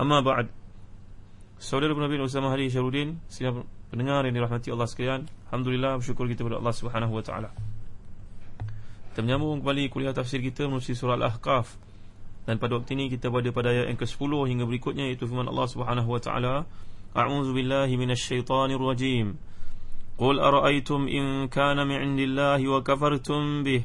Amma ba'd Saudara Nabi Usama Hari Syarudin Sila pendengar yang dirahmati Allah sekalian Alhamdulillah bersyukur kita kepada Allah Subhanahu Wa Taala. Kita menyambung kembali kuliah tafsir kita Menusi surah Al-Ahqaf Dan pada waktu ini kita berada pada ayat yang ke-10 Hingga berikutnya iaitu firman Allah Subhanahu Wa Taala. A'udzu billahi minasyaitonir rajim Qul ara'aytum in kana min indillahi wa kafartum bih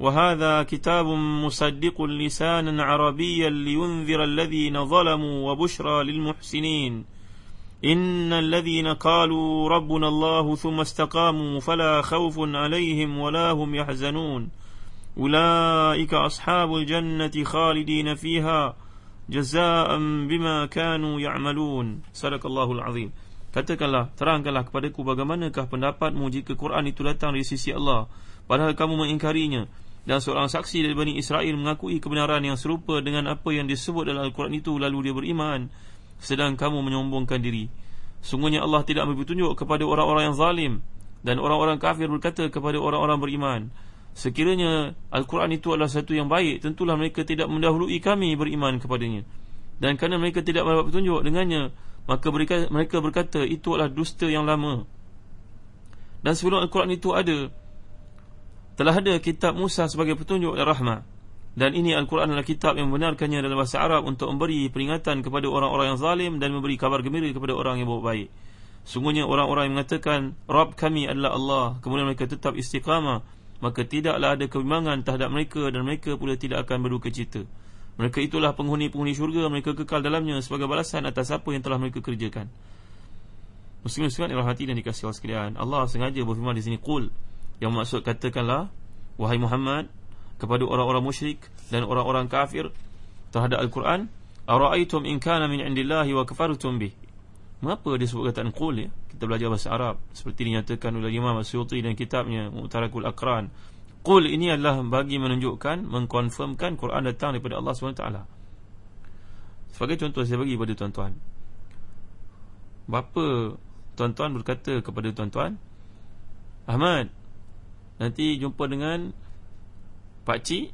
وهذا كتاب مصدق لسانا عربيا لينذر الذين ظلموا وبشرى للمحسنين إن الذين قالوا ربنا الله ثم استقاموا فلا خوف عليهم ولا هم يحزنون أولئك أصحاب الجنة خالدين فيها جزاء بما كانوا يعملون صدق الله العظيم Katakanlah, terangkanlah kepadaku bagaimanakah pendapatmu jika Quran itu datang dari sisi Allah Padahal kamu mengingkarinya. Dan seorang saksi dari Bani Israel mengakui kebenaran yang serupa dengan apa yang disebut dalam Al-Quran itu lalu dia beriman. Sedang kamu menyombongkan diri. Sungguhnya Allah tidak memberi petunjuk kepada orang-orang yang zalim. Dan orang-orang kafir berkata kepada orang-orang beriman sekiranya Al-Quran itu adalah satu yang baik tentulah mereka tidak mendahului kami beriman kepadanya. Dan kerana mereka tidak mendapat petunjuk dengannya maka mereka berkata itu adalah dusta yang lama. Dan sebelum Al-Quran itu ada telah ada kitab Musa sebagai petunjuk dan rahmat. Dan ini Al-Quran adalah kitab yang membenarkannya dalam bahasa Arab untuk memberi peringatan kepada orang-orang yang zalim dan memberi kabar gembira kepada orang yang baik sungguhnya orang-orang yang mengatakan Rabb kami adalah Allah kemudian mereka tetap istiqamah maka tidaklah ada kebimbangan terhadap mereka dan mereka pula tidak akan berduka cita. Mereka itulah penghuni-penghuni syurga mereka kekal dalamnya sebagai balasan atas apa yang telah mereka kerjakan. Muslim-muslimat yang dan dikasihi Allah sekalian. Allah sengaja berfirman di sini Qul yang maksud katakanlah Wahai Muhammad Kepada orang-orang musyrik Dan orang-orang kafir Terhadap Al-Quran Ara'aitum in kana min indillahi wa kafartum bih. Mengapa dia sebut kataan Qul ya? Kita belajar bahasa Arab Seperti dinyatakan oleh Imam Asyuti dan kitabnya Mu'tarakul Akran. Qul ini adalah bagi menunjukkan Mengkonfirmkan Quran datang daripada Allah SWT Sebagai contoh saya bagi kepada tuan-tuan. Bapa tuan-tuan berkata kepada tuan-tuan Ahmad Nanti jumpa dengan Pak Cik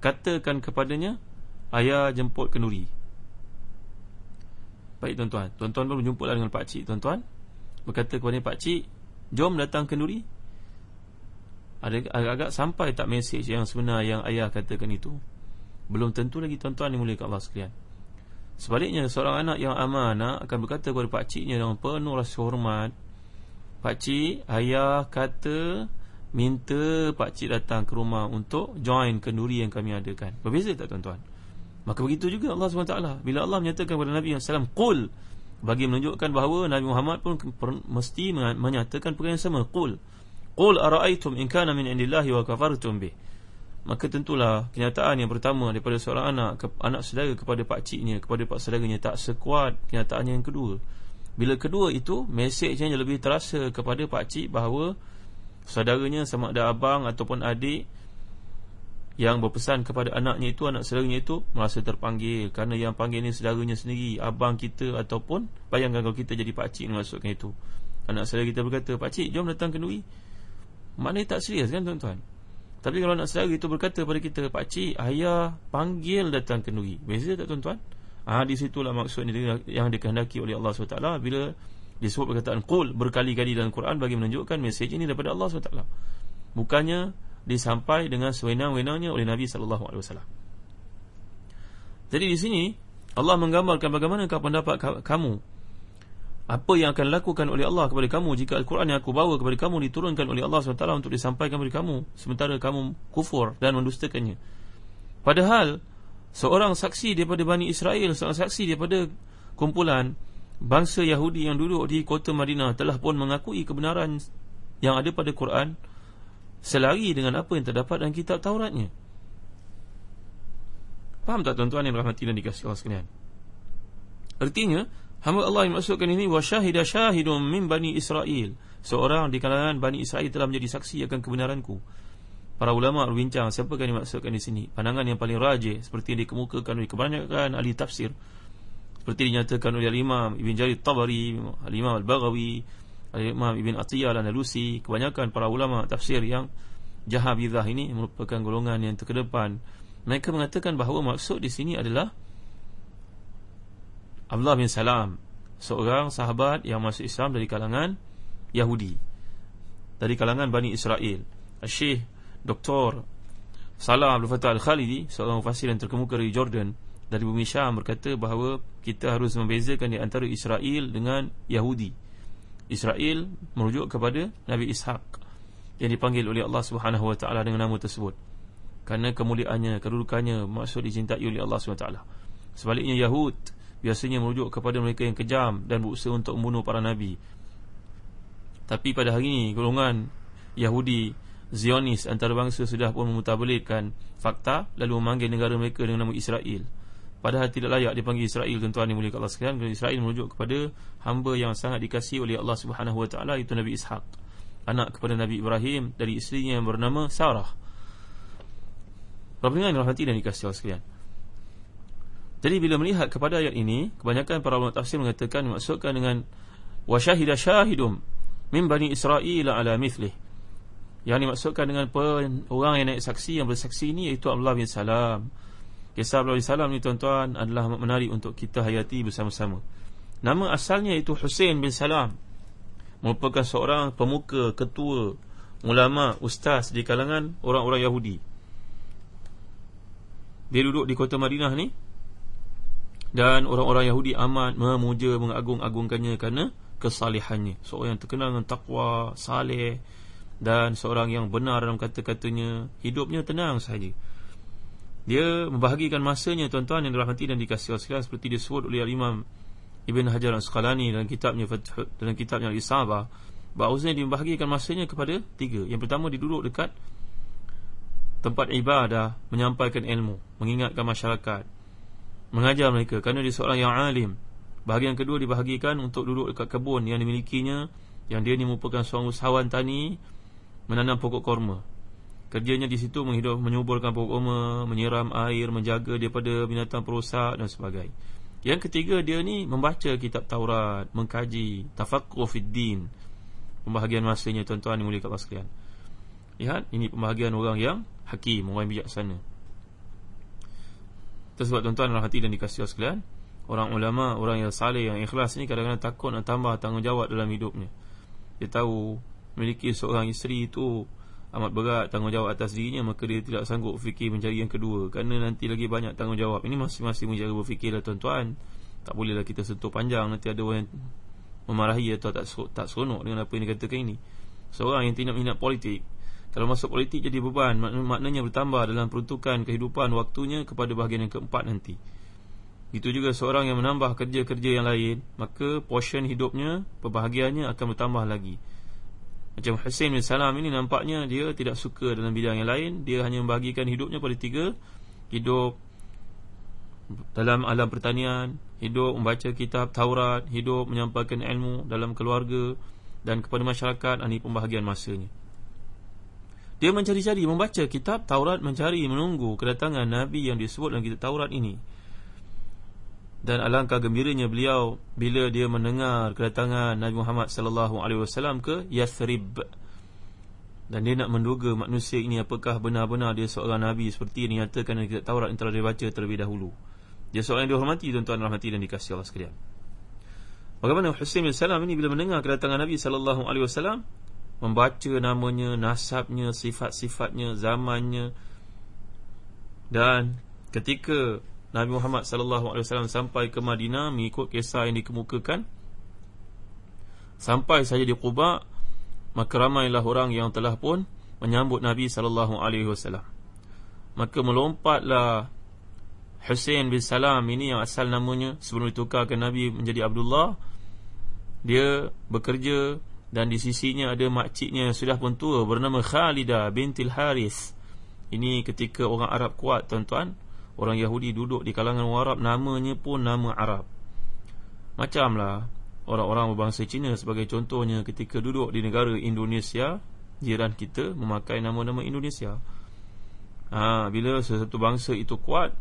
Katakan kepadanya Ayah jemput kenduri. Baik tuan-tuan. Tuan-tuan baru jumpa lah dengan Pak Cik Tuan-tuan. Berkata kepada Pak Cik Jom datang kenduri. Ada Agak-agak sampai tak mesej yang sebenar Yang ayah katakan itu. Belum tentu lagi tuan-tuan dimulai ke Allah sekalian. Sebaliknya seorang anak yang amanah Akan berkata kepada Pak Ciknya Dengan penuh rasa hormat Pak Cik Ayah kata minta pak cik datang ke rumah untuk join kenduri yang kami adakan. Berbeza tak tuan-tuan? Maka begitu juga Allah SWT Bila Allah menyatakan kepada Nabi SAW Qul Bagi menunjukkan bahawa Nabi Muhammad pun mesti menyatakan perkara yang sama Qul Qul ara'aitum in kana min indillahi wa kafartum bih Maka tentulah kenyataan yang pertama daripada seorang anak ke, Anak saudara kepada pak ciknya Kepada pak saudaranya tak sekuat kenyataannya yang kedua Bila kedua itu Mesejnya lebih terasa kepada pak cik bahawa saudaranya sama ada abang ataupun adik yang berpesan kepada anaknya itu anak saudaranya itu merasa terpanggil. Kerana yang panggil ni saudaranya sendiri abang kita ataupun bayangkan kalau kita jadi pak cik masukkan itu. Anak saudara kita berkata pak cik jom datang kenduri maknanya tak serius kan tuan-tuan? Tapi kalau anak saudara itu berkata pada kita pak cik ayah panggil datang kenduri beza tak tuan-tuan? Ah di situlah maksud ini yang dikehendaki oleh Allah SWT bila disebut perkataan qul berkali-kali dalam Quran bagi menunjukkan mesej ini daripada Allah SWT bukannya disampai dengan sewenang-wenangnya oleh Nabi sallallahu alaihi wasallam. Jadi di sini Allah menggambarkan bagaimana pendapat kamu apa yang akan dilakukan oleh Allah kepada kamu jika Al-Quran yang aku bawa kepada kamu diturunkan oleh Allah SWT untuk disampaikan kepada kamu sementara kamu kufur dan mendustakannya. Padahal seorang saksi daripada Bani Israel, seorang saksi daripada kumpulan bangsa Yahudi yang duduk di kota Madinah telah pun mengakui kebenaran yang ada pada Quran selari dengan apa yang terdapat dalam kitab Tauratnya. Faham tak tuan-tuan yang rahmati dan dikasih Allah sekalian? Artinya, hamba Allah yang maksudkan ini wa syahida syahidun min bani Israel. Seorang di kalangan Bani Israel telah menjadi saksi akan kebenaranku. Para ulama berbincang siapa yang dimaksudkan di sini? Pandangan yang paling rajih seperti yang dikemukakan oleh kebanyakan ahli tafsir. Seperti dinyatakan oleh Imam Ibn Jarir Tabari, Imam Al-Baghawi, Imam Ibn Atiyah Al-Alusi Kebanyakan para ulama tafsir yang Jahabidah ini merupakan golongan yang terkedepan Mereka mengatakan bahawa maksud di sini adalah Abdullah bin Salam Seorang sahabat yang masuk Islam dari kalangan Yahudi Dari kalangan Bani Israel Syekh Dr. Salah Abdul Fattah Al-Khalidi Seorang mufasir yang terkemuka dari Jordan Dari bumi Syam berkata bahawa Kita harus membezakan di antara Israel dengan Yahudi Israel merujuk kepada Nabi Ishaq yang dipanggil oleh Allah Subhanahu Wa Taala dengan nama tersebut. Kerana kemuliaannya, kedudukannya maksud dicintai oleh Allah Subhanahu Wa Taala. Sebaliknya Yahud biasanya merujuk kepada mereka yang kejam dan berusaha untuk membunuh para nabi. Tapi pada hari ini golongan Yahudi Zionis antarabangsa sudah pun memutablikkan fakta lalu memanggil negara mereka dengan nama Israel. Padahal tidak layak dipanggil Israel tuan-tuan yang mulia Allah sekalian. Kerana Israel merujuk kepada hamba yang sangat dikasihi oleh Allah Subhanahu wa taala itu Nabi Ishaq. Anak kepada Nabi Ibrahim dari isterinya yang bernama Sarah. Yang rahmati dan dikasihi Allah sekalian. Jadi bila melihat kepada ayat ini kebanyakan para ulama tafsir mengatakan maksudkan dengan wa syahida syahidum min bani Israel ala mithlih. Yang dimaksudkan dengan orang yang naik saksi yang bersaksi ini iaitu Allah bin Salam Kisah Abdullah Salam ni tuan-tuan adalah menarik untuk kita hayati bersama-sama. Nama asalnya itu Hussein bin Salam. Merupakan seorang pemuka, ketua, ulama, ustaz di kalangan orang-orang Yahudi. Dia duduk di kota Madinah ni. Dan orang-orang Yahudi amat memuja, mengagung-agungkannya kerana kesalihannya. Seorang yang terkenal dengan takwa, saleh dan seorang yang benar dalam kata-katanya. Hidupnya tenang sahaja. Dia membahagikan masanya tuan-tuan yang dirahmati dan dikasihi Allah seperti disebut oleh Imam Ibn Hajar Al-Asqalani dalam kitabnya dalam kitabnya Al-Isabah bahawasanya dia membahagikan masanya kepada tiga. Yang pertama dia duduk dekat tempat ibadah menyampaikan ilmu, mengingatkan masyarakat, mengajar mereka kerana dia seorang yang alim. Bahagian kedua dibahagikan untuk duduk dekat kebun yang dimilikinya yang dia ni merupakan seorang usahawan tani menanam pokok korma. Kerjanya di situ menghidup, menyuburkan pokok kurma, menyiram air, menjaga daripada binatang perosak dan sebagainya. Yang ketiga dia ni membaca kitab Taurat, mengkaji tafaqquh fid din. Pembahagian masanya tuan-tuan yang mulia kat sekalian. Lihat, ini pembahagian orang yang hakim, orang bijaksana. Tersebab tuan-tuan dalam hati dan dikasih sekalian, orang ulama, orang yang saleh, yang ikhlas ni kadang-kadang takut nak tambah tanggungjawab dalam hidupnya. Dia tahu memiliki seorang isteri itu amat berat tanggungjawab atas dirinya maka dia tidak sanggup fikir mencari yang kedua. Kerana nanti lagi banyak tanggungjawab. Ini masing-masing menjaga berfikirlah tuan-tuan. Tak bolehlah kita sentuh panjang. Nanti ada orang yang memarahi atau tak tak seronok dengan apa yang dikatakan ini. Seorang yang tidak minat politik. Kalau masuk politik jadi beban. Mak maknanya bertambah dalam peruntukan kehidupan waktunya kepada bahagian yang keempat nanti. Itu juga seorang yang menambah kerja-kerja yang lain. Maka portion hidupnya perbahagiannya akan bertambah lagi macam Hussein bin Salam ini nampaknya dia tidak suka dalam bidang yang lain. Dia hanya membagikan hidupnya pada tiga. Hidup dalam alam pertanian Hidup membaca kitab Taurat Hidup menyampaikan ilmu dalam keluarga Dan kepada masyarakat. Ini pembahagian masanya. Dia mencari-cari membaca kitab Taurat mencari menunggu kedatangan nabi yang disebut dalam kitab Taurat ini. Dan alangkah gembiranya beliau bila dia mendengar kedatangan Nabi Muhammad sallallahu alaihi wasallam ke Yathrib. Dan dia nak menduga manusia ini apakah benar-benar dia seorang nabi seperti yang dinyatakan dalam kitab Taurat yang telah dibaca terlebih dahulu. Dia seorang yang dihormati tuan-tuan rahmati dan dikasihi Allah sekalian. Bagaimana Husain bin Salam ini bila mendengar kedatangan Nabi sallallahu alaihi wasallam membaca namanya, nasabnya, sifat-sifatnya, zamannya dan ketika Nabi Muhammad sallallahu alaihi wasallam sampai ke Madinah mengikut kisah yang dikemukakan. Sampai saja di Quba maka ramailah orang yang telah pun menyambut Nabi sallallahu alaihi wasallam. Maka melompatlah Husain bin Salam ini yang asal namanya sebelum ditukarkan Nabi menjadi Abdullah. Dia bekerja dan di sisinya ada makciknya yang sudah pun tua bernama Khalidah bintil Haris. Ini ketika orang Arab kuat tuan-tuan, orang Yahudi duduk di kalangan Arab namanya pun nama Arab. Macamlah orang-orang berbangsa Cina sebagai contohnya ketika duduk di negara Indonesia, jiran kita memakai nama-nama Indonesia. Ha, bila sesuatu bangsa itu kuat,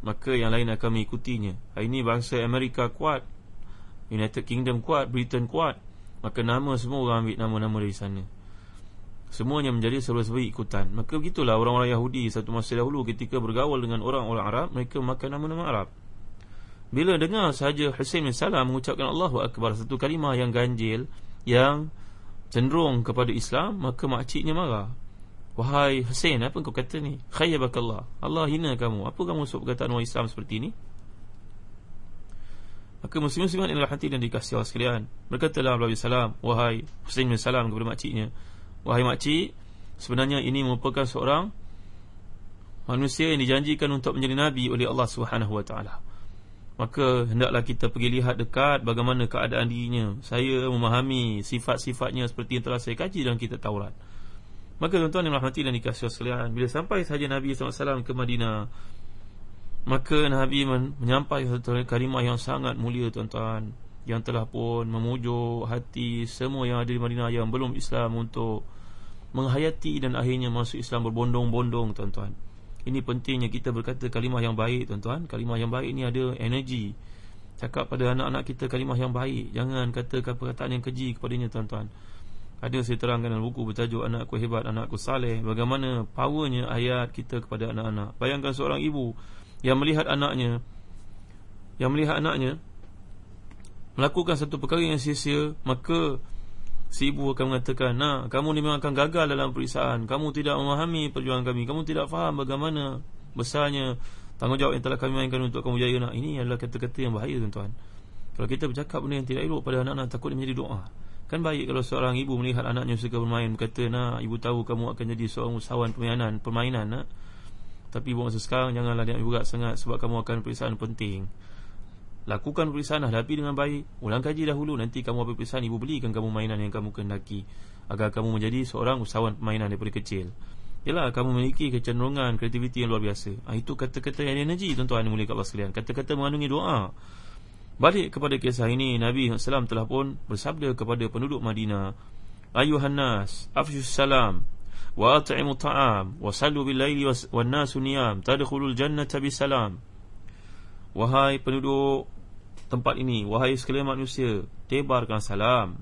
maka yang lain akan mengikutinya. Hari ini bangsa Amerika kuat, United Kingdom kuat, Britain kuat Maka nama semua orang ambil nama-nama dari sana Semuanya menjadi serba-serba ikutan Maka begitulah orang-orang Yahudi Satu masa dahulu ketika bergaul dengan orang-orang Arab Mereka memakai nama-nama Arab. Bila dengar sahaja Hussein bin Salam Mengucapkan Allahu Akbar Satu kalimah yang ganjil Yang cenderung kepada Islam Maka makciknya marah. Wahai Hussein, apa kau kata ni? Khayyabakallah. Allah hina kamu. Apa kamu sebut perkataan orang Islam seperti ini? Maka muslim-muslimat yang hati dan dikasih Allah sekalian Berkatalah bin Salam Wahai Hussein bin Salam kepada makciknya Wahai makcik Sebenarnya ini merupakan seorang Manusia yang dijanjikan untuk menjadi Nabi oleh Allah SWT Maka hendaklah kita pergi lihat dekat Bagaimana keadaan dirinya. Saya memahami sifat-sifatnya Seperti yang telah saya kaji dalam kitab Taurat. Maka tuan-tuan yang rahmati dan dikasih sekalian Bila sampai sahaja Nabi SAW ke Madinah Maka Nabi menyampaikan satu kalimah yang sangat mulia tuan-tuan Yang telah pun memujuk hati semua yang ada di Madinah yang belum Islam untuk Menghayati dan akhirnya masuk Islam berbondong-bondong tuan-tuan. Ini pentingnya kita berkata kalimah yang baik tuan-tuan. Kalimah yang baik ini ada energi. Cakap pada anak-anak kita kalimah yang baik. Jangan kata perkataan yang keji kepadanya tuan-tuan. Ada saya terangkan dalam buku bertajuk Anakku Hebat, Anakku Saleh Bagaimana powernya ayat kita kepada anak-anak. Bayangkan seorang ibu yang melihat anaknya yang melihat anaknya melakukan satu perkara yang sia-sia maka si ibu akan mengatakan nah kamu ni memang akan gagal dalam periksaan. Kamu tidak memahami perjuangan kami. Kamu tidak faham bagaimana besarnya tanggungjawab yang telah kami mainkan untuk kamu jaya nak. Ini adalah kata-kata yang bahaya tuan-tuan. Kalau kita bercakap benda yang tidak elok pada anak-anak takut dia menjadi doa. Kan baik kalau seorang ibu melihat anaknya suka bermain berkata nah ibu tahu kamu akan jadi seorang usahawan permainan permainan nak. Tapi buat masa sekarang janganlah dia berat sangat sebab kamu akan periksaan penting. Lakukan perisahan Ahlapi dengan baik. Ulang kaji dahulu. Nanti kamu ambil perisahan Ibu belikan kamu mainan Yang kamu kehendaki Agar kamu menjadi Seorang usahawan permainan Daripada kecil. Yalah kamu memiliki Kecenderungan Kreativiti yang luar biasa. Ha, Itu kata-kata yang energi Tuan-tuan mulia kat Allah sekalian. Kata-kata mengandungi doa. Balik kepada kisah ini Nabi SAW telah pun Bersabda kepada penduduk Madinah Ayuhannas Afshus salam Wa ta'imu ta'am Wa salu billayli Wa nasu niyam Tadkhulul jannata bisalam. Wahai penduduk tempat ini. Wahai sekalian manusia Tebarkan salam.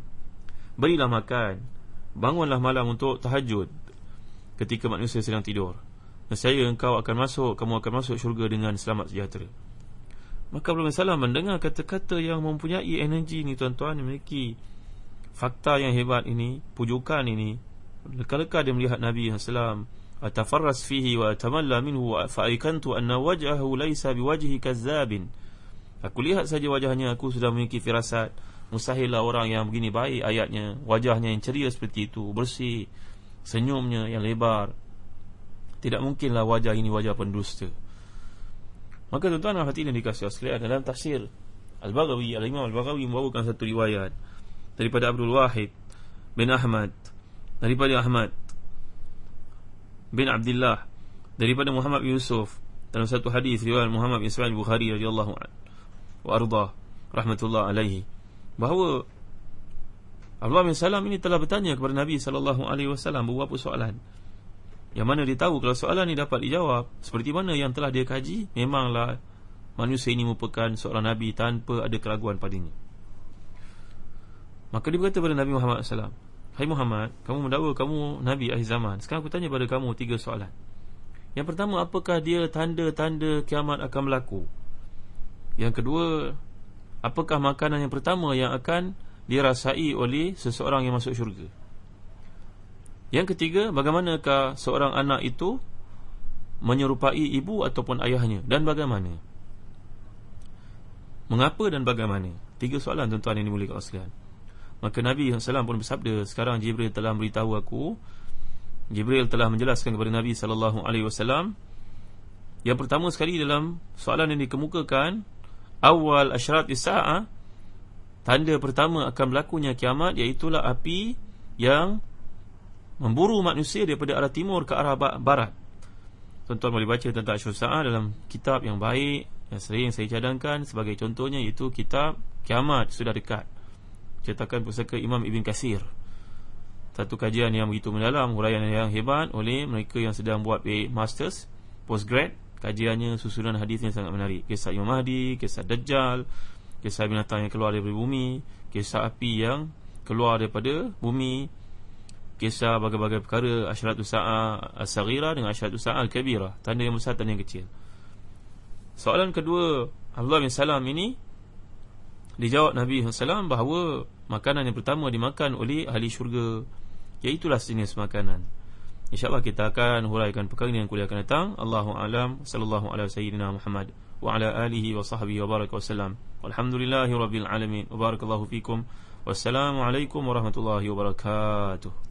Berilah makan. Bangunlah malam untuk tahajud Ketika manusia sedang tidur. Nescaya engkau akan masuk Kamu akan masuk syurga dengan selamat sejahtera. Maka Abdul Salam mendengar kata-kata yang mempunyai energi ni tuan-tuan Memiliki fakta yang hebat ini Pujukan ini. Leka-leka dia melihat Nabi SAW Atafarras fihi wa atamalla minhu Fa'aikantu anna wajahu laysa biwajhi kazzabin Aku lihat saja wajahnya Aku sudah memiliki firasat. Mustahillah orang yang begini baik ayatnya Wajahnya yang ceria seperti itu Bersih Senyumnya yang lebar. Tidak mungkinlah wajah ini wajah pendusta. Maka tuan-tuan hati ini dikasih sekalian Dalam tafsir Al-Baghawi Al-Imam Al-Baghawi membawakan satu riwayat Daripada Abdul Wahid bin Ahmad daripada Ahmad bin Abdullah daripada Muhammad bin Yusuf. Dalam satu hadis riwayat Muhammad bin Ismail Bukhari radhiyallahu anhu wa arda rahmatullah alaihi. Bahawa Abdullah bin Salam ini telah bertanya kepada Nabi sallallahu alaihi wasallam beberapa soalan. Yang mana dia tahu kalau soalan ni dapat dijawab Seperti mana yang telah dia kaji Memanglah manusia ini merupakan seorang Nabi Tanpa ada keraguan padanya Maka dia berkata kepada Nabi Muhammad SAW Hai Muhammad, kamu mendakwa kamu Nabi akhir zaman. Sekarang aku tanya pada kamu tiga soalan. Yang pertama, apakah dia tanda-tanda kiamat akan berlaku Yang kedua, apakah makanan yang pertama yang akan dirasai oleh seseorang yang masuk syurga? Yang ketiga, bagaimanakah seorang anak itu menyerupai ibu ataupun ayahnya? Dan bagaimana? Mengapa dan bagaimana? Tiga soalan tuan-tuan yang dimulikkan sekalian. Maka Nabi SAW pun bersabda Sekarang Jibril telah beritahu aku Jibril telah menjelaskan kepada Nabi SAW Yang pertama sekali dalam soalan yang dikemukakan Awal asyarat isa'ah Tanda pertama akan berlakunya kiamat Iaitulah api yang Memburu manusia daripada arah timur ke arah barat. Tuan-tuan boleh baca tentang asyarat isa'ah Dalam kitab yang baik Yang sering saya cadangkan Sebagai contohnya iaitu kitab Kiamat sudah dekat. Cetakan pusaka Imam Ibn Kasir satu kajian yang begitu mendalam huraian yang hebat oleh mereka yang sedang buat masters postgrad kajiannya susunan hadisnya sangat menarik. Kisah Imam Mahdi kisah Dajjal kisah binatang yang keluar dari bumi kisah api yang keluar daripada bumi kisah bagai-bagai perkara asyaratus sa'a as-saghira dengan asyaratus sa'a al-kabira tanda yang besar tanda yang kecil. Soalan kedua Abdullah bin Salam ini Dijawab Nabi SAW bahawa makanan yang pertama dimakan oleh ahli syurga Iaitulah jenis makanan InsyaAllah kita akan huraikan perkara ini yang kuliah akan datang. Allahu'alam Sallallahu ala sayyidina Muhammad Wa ala alihi wa sahbihi wa baraka wa salam Walhamdulillahi rabbil alamin. Wa barakallahu fikum. Wassalamualaikum warahmatullahi wabarakatuh